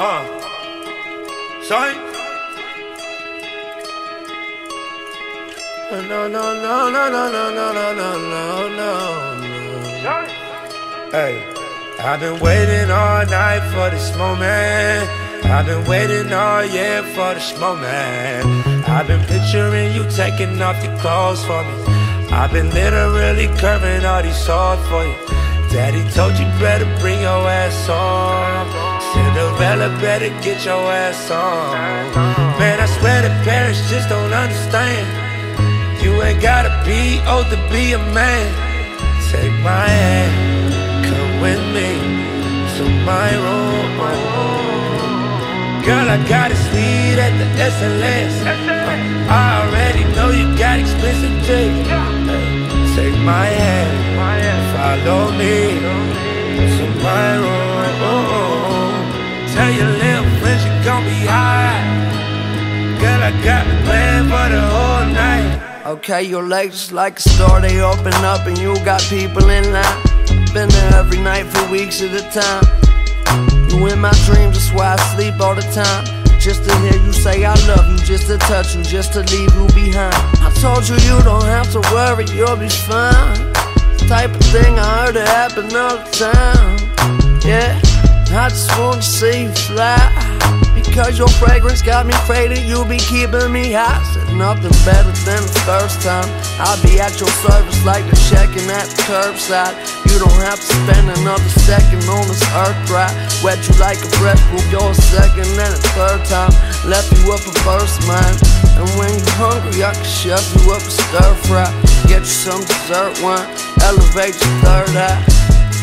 Uh. Sorry. No, no, no, no, no, no, no, no, no, no, no. Hey, I've been waiting all night for this moment. I've been waiting all year for this moment. I've been picturing you taking off your clothes for me. I've been literally curving all these swords for you. Daddy told you better bring your ass on. Cinderella better get your ass on. Man, I swear the parents just don't understand. You ain't gotta be old to be a man. Take my hand, come with me to my room. Girl, I got it sweet at the SLS. I already know you got expensive taste. Take my hand, follow me to my room. Tell your little friends you gon' be high. Girl, I got a plan for the whole night. Okay, your legs like a store, they open up and you got people in line. Been there every night for weeks at a time. You in my dreams, that's why I sleep all the time. Just to hear you say I love you, just to touch you, just to leave you behind. I told you you don't have to worry, you'll be fine. Type of thing I heard it happen all the time. Yeah, I just wanna see you fly. Because your fragrance got me faded, you'll be keeping me high. Said nothing better than the first time. I'll be at your service like the checking at the curbside. You don't have to spend another second on this earth right. Wet you like a breath group, you're a second and a third time. Left you up a first mind. And when you're hungry, I can shove you up a stir fry. Get you some dessert wine, elevate your third eye.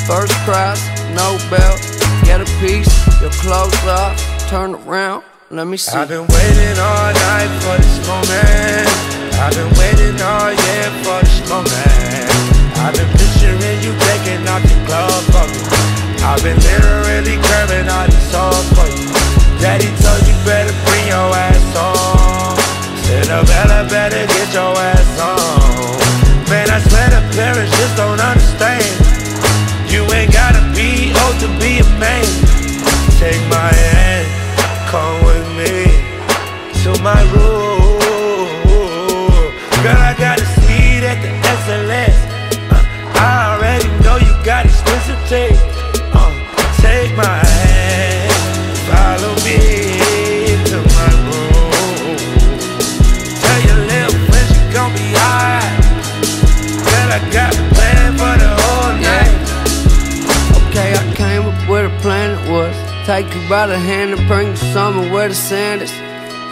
First class, no belt, get a piece, your clothes off, turn around, let me see. I've been waiting all night for this moment. I've been waiting all year for this moment. I've been picturing you taking off your clothes. I've been literally curving all these by the hand and bring you somewhere where the sand is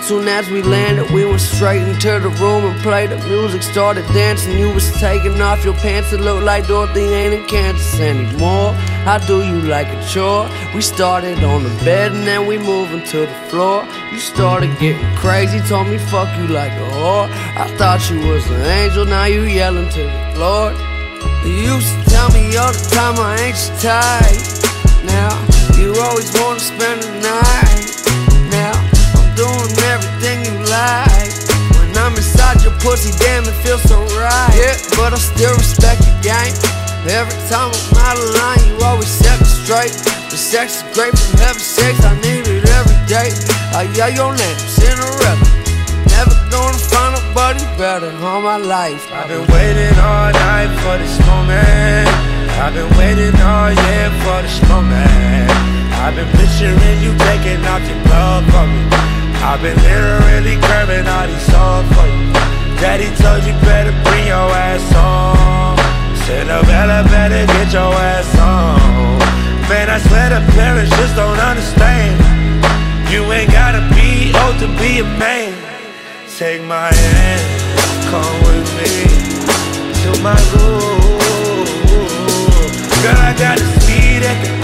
Soon as we landed, we went straight into the room and played the music. Started dancing, you was taking off your pants. It looked like Dorothy ain't in Kansas anymore. How do you like a chore? We started on the bed and then we moving to the floor. You started getting crazy, told me fuck you like a whore. I thought you was an angel, now you yelling to the Lord. You used to tell me all the time I ain't your type. Now you always wanna spend the night. Now I'm doing everything you like. When I'm inside your pussy, damn it feels so right. Yeah, but I still respect your game. Every time I'm out of line, you always set me straight. The sex is great from heaven's sakes, I need it every day. I yell your name, Cinderella. Never gonna find nobody better all my life. I've been waiting all night for this moment. I've been waiting all year for this moment. I've been picturing you taking off your clothes for me. I've been literally curving all these songs for you. Daddy told you better bring your ass on. Cinderella better get your ass on. Man, I swear the parents just don't understand. You ain't gotta be old to be a man. Take my hand, come with me to my room. Girl, I just speed at the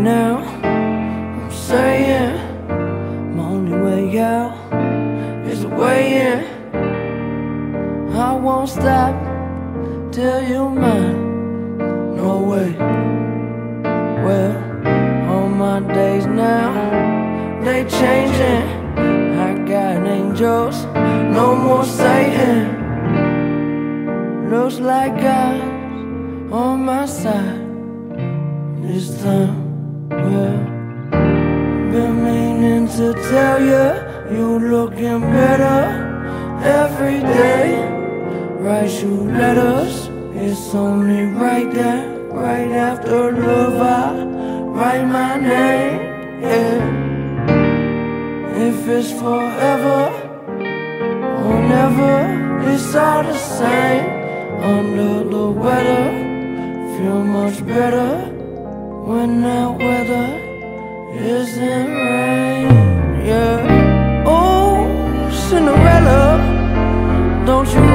now. I'm saying, my only way out is the way in. I won't stop till you're mine. No way. Well, all my days now, they changing. I got angels, no more Satan. Looks like God's on my side this time. Yeah, been meaning to tell you, you looking better every day. Write you letters, it's only right there, right after love. I write my name. Yeah, if it's forever or never, it's all the same. Under the weather, feel much better when that weather isn't rain. Yeah. Oh, Cinderella, don't you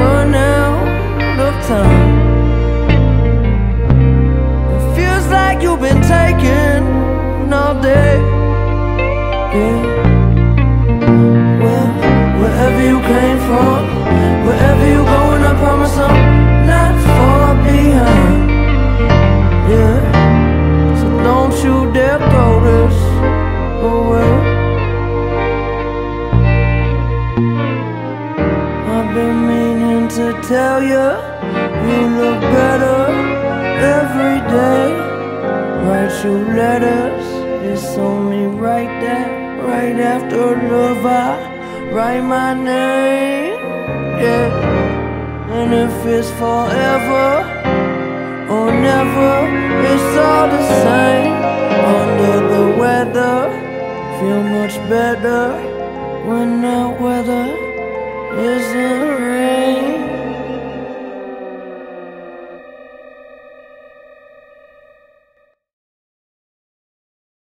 You letters, it's only right there, right after love. I write my name, yeah. And if it's forever or never, it's all the same. Under the weather, feel much better when the weather isn't rain.